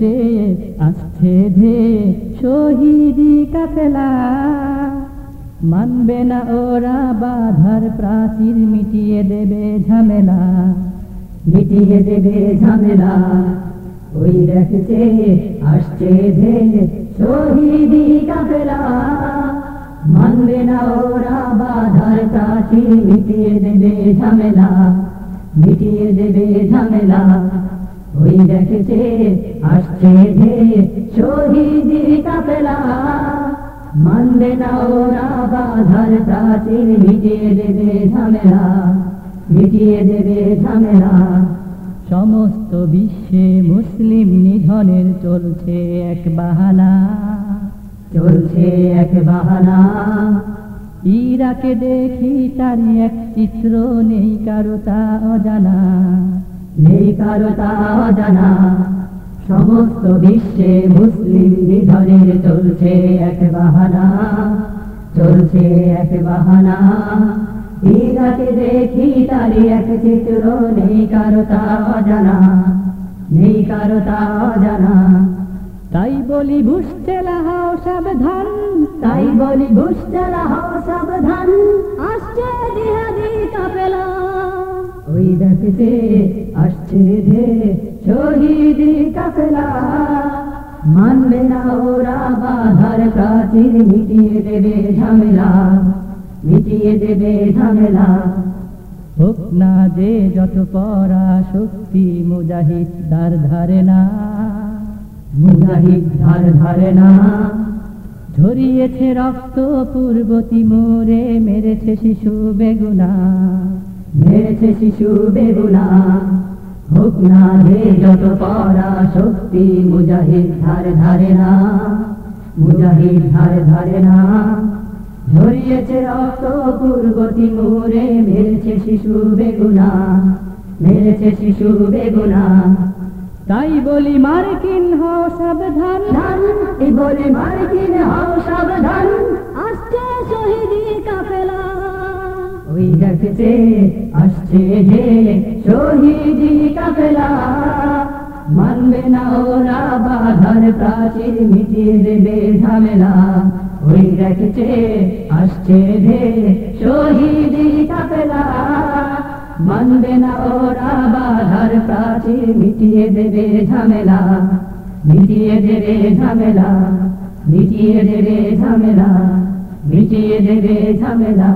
দেখতে আসছে ধে শহীদি কাফেলা। মানবে না ওরা বাধার প্রাচীর মিটিয়ে দেবে ঝামেলা। মিটিয়ে দেবে ঝামেলা। ওই দেখতে আসছে ধে শহীদি কাফেলা। মানবে না ওরা বাধার প্রাচীর মিটিয়ে দেবে ঝামেলা। মিটিয়ে দেবে ঝামেলা। ওই দেখতে আসছে ধে শহীদি কাফেলা। মানবে না ওরা বাধার প্রাচীর, মিটিয়ে দেবে ঝামেলা, মিটিয়ে দেবে ঝামেলা। সমস্ত বিশ্বে মুসলিম নিধনের চলছে এক বাহানা। চলছে এক বাহানা। ইরাকে দেখি তার এক চিত্র নেই কারও তা অজানা। নেই কারও তা অজানা সমস্ত বিশ্বে মুসলিম নিধনের চলছে এক বাহানা। চলছে এক বাহানা। ইরাকে দেখি তার এক চিত্র নেই কারও তা অজানা নেই কারও তা অজানা তাই বলি বুঝতে লাহাও সাবধান। তাই বলি ঘুষচালা হও সাবধান। আসছে জিহাদি কাফেলা। ওই দেখতে আসছে ধে শহীদি মানবে না ওরা বাধার প্রাচীর, মিটিয়ে দেবে ঝামেলা, মিটিয়ে দেবে ঝামেলা। হোক না যে যত পরা শক্তি, মুজাহিদ দার ধারে না। মুজাহিদ ধার ধারে না। ঝরিয়েছে রক্ত পূর্বতী মোরে মেরেছে শিশু বেগুনা। মেরেছে শিশু বেগুনা। হোক না যে যত পরা শক্তি মুজাহিদ ধার ধারে না, মুজাহিদ ধার ধারে না। ঝরিয়েছে রক্ত পূর্বতী মোরে মেরেছে শিশু বেগুনা মেরেছে শিশু বেগুনা। তাই বলি মার্কিন হও সাবধান। বলে মার্কিন হও সাবধান। ওই দেখতে আসছে যে শহীদি কাফেলা। মানবে না ওরা বাধার প্রাচীর মিটিয়ে দেবে ঝামেলা। ওই দেখতে আসছে যে শহীদি কাফেলা। মানবে না ওরা বাধার প্রাচীর মিটিয়ে দেবে ঝামেলা। মিটিয়ে দেবে ঝামেলা। মিটিয়ে দেবে ঝামেলা। মিটিয়ে দেবে ঝামেলা।